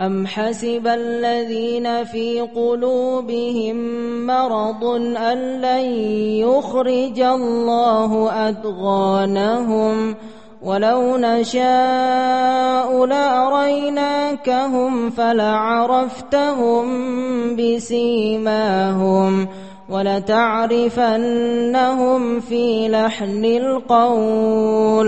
أم حسب الذين في قلوبهم مرض أن لن يخرج الله أدغانهم ولو نشاء لأريناكهم فلعرفتهم بسيماهم ولتعرفنهم في لحن القول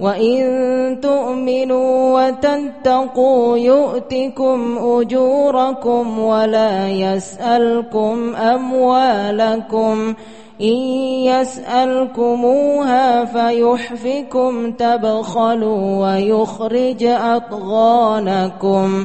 وإن تؤمنوا وتتقوا يؤتكم أجوركم ولا يسألكم أموالكم إن يسألكموها فيحفكم تبخلوا ويخرج أضغانكم